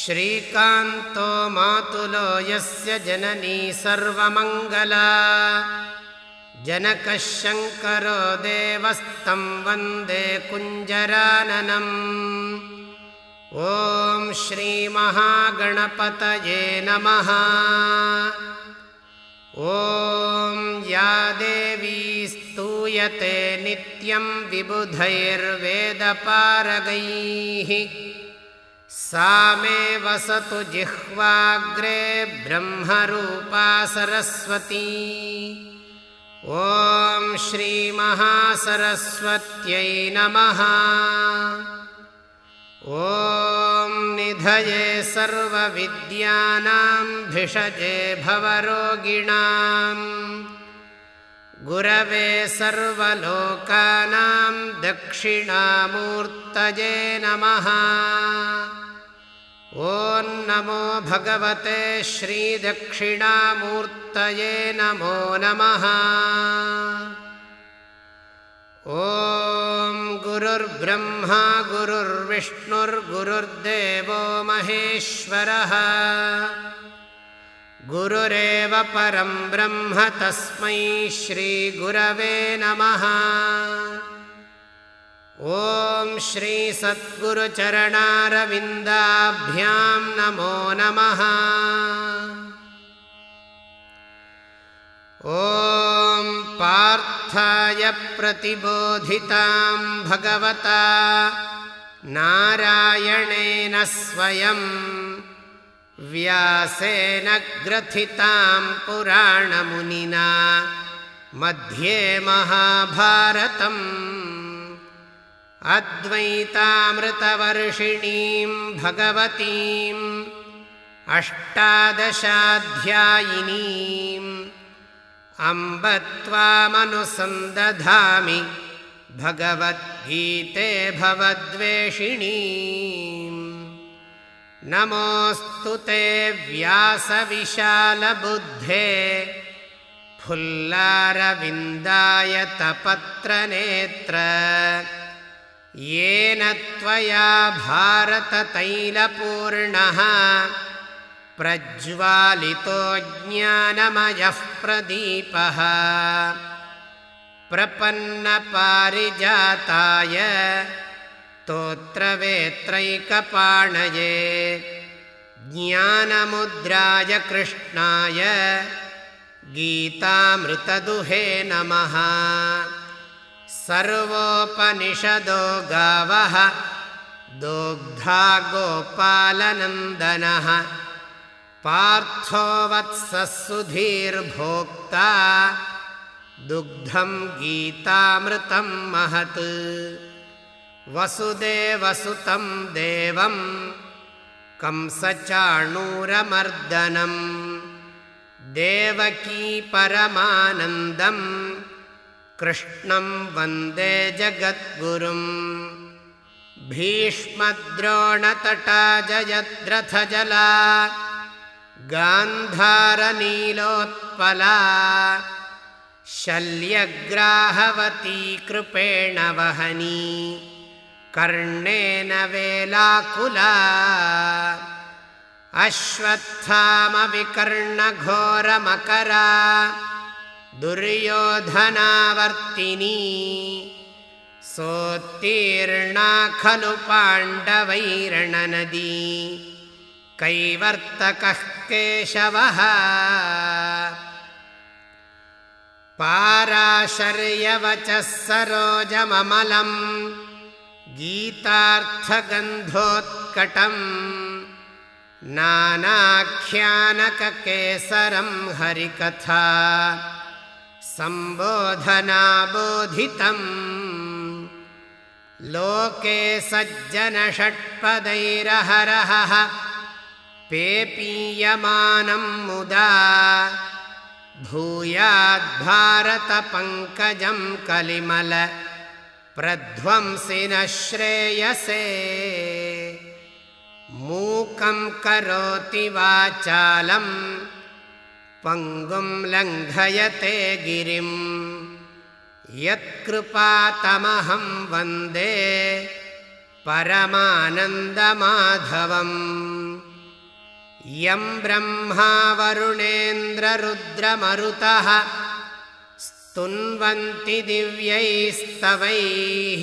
श्रीकान्तो मातुलो यस्य जननी सर्वमङ्गला जनकः शङ्करो देवस्तं वन्दे कुञ्जराननम् ॐ श्रीमहागणपतये नमः ॐ या देवी स्तूयते नित्यं विबुधैर्वेदपारगैः। सा मे वसतु जिह्वाग्रे ब्रह्मरूपा सरस्वती। ॐ श्रीमहासरस्वत्यै नमः। ॐ निधये सर्वविद्यानां भिषजे भवरोगिणाम् गुरवे सर्वलोकानां दक्षिणामूर्तये नमः। ॐ नमो भगवते श्रीदक्षिणामूर्तये नमो नमः। ॐ गुरुर्ब्रह्मा गुरुर्विष्णुर्गुरुर्देवो महेश्वरः गुरुरेव परं ब्रह्म तस्मै श्रीगुरवे नमः। ॐ श्रीसद्गुरुचरणारविन्दाभ्यां नमो नमः। ॐ पार्थाय प्रतिबोधितां भगवता नारायणेन स्वयं व्यासेन ग्रथितां पुराणमुनिना मध्ये महाभारतम्। अद्वैतामृतवर्षिणीं भगवतीम् अष्टादशाध्यायिनीम्। अम्ब त्वामनुसन्दधामि भगवद्गीते भवद्वेषिणी नमोऽस्तु ते व्यासविशालबुद्धे। फुल्लारविन्दायतपत्रनेत्र येन त्वया भारततैलपूर्णः। प्रज्वालितो ज्ञानमयः प्रदीपः। प्रपन्नपारिजाताय तोत्रवेत्रैकपाणये ज्ञानमुद्राय कृष्णाय। गीतामृतदुहे नमः। सर्वोपनिषदो गावः। दोग्धा गोपालनन्दनः। पार्थो वत्सः सुधीर्भोक्ता दुग्धं गीतामृतं महत् वसुदेवसुतं देवं कंसचाणूरमर्दनम् देवकी परमानन्दम् कृष्णं वन्दे जगद्गुरुम् भीष्मद्रोणतटा जयद्रथजला गान्धारनीलोत्पला शल्यग्राहवती कृपेण वहनी कर्णेन वेलाकुला। अश्वत्थामविकर्णघोरमकरा। दुर्योधनावर्तिनी। सोत्तीर्णा खलु पाण्डवैरणनदी। कैवर्तकः केशवः। पाराशर्यवचः सरोजममलम् गीतार्थगन्धोत्कटम् नानाख्यानककेसरं हरिकथा सम्बोधनाबोधितम् लोके सज्जनषट्पदैरहरहः पेपीयमानं मुदा भूयाद्भारतपङ्कजं कलिमल प्रध्वंसि न श्रेयसे। मूकं करोति वाचालं पङ्गुं लङ्घयते गिरिं। यत्कृपातमहं वन्दे परमानन्दमाधवम्। यं ब्रह्मा वरुणेन्द्ररुद्रमरुतः स्तुन्वन्ति दिव्यैस्तवैः।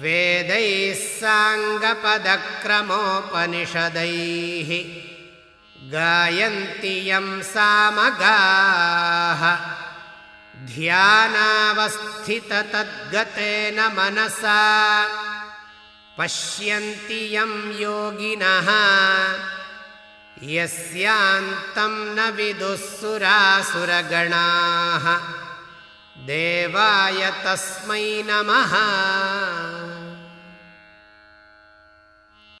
वेदैः साङ्गपदक्रमोपनिषदैः गायन्ति यं सामगाः। ध्यानावस्थिततद्गतेन मनसा। पश्यन्ति यं योगिनः यस्यान्तं न विदुःसुरासुरगणाः। देवाय तस्मै नमः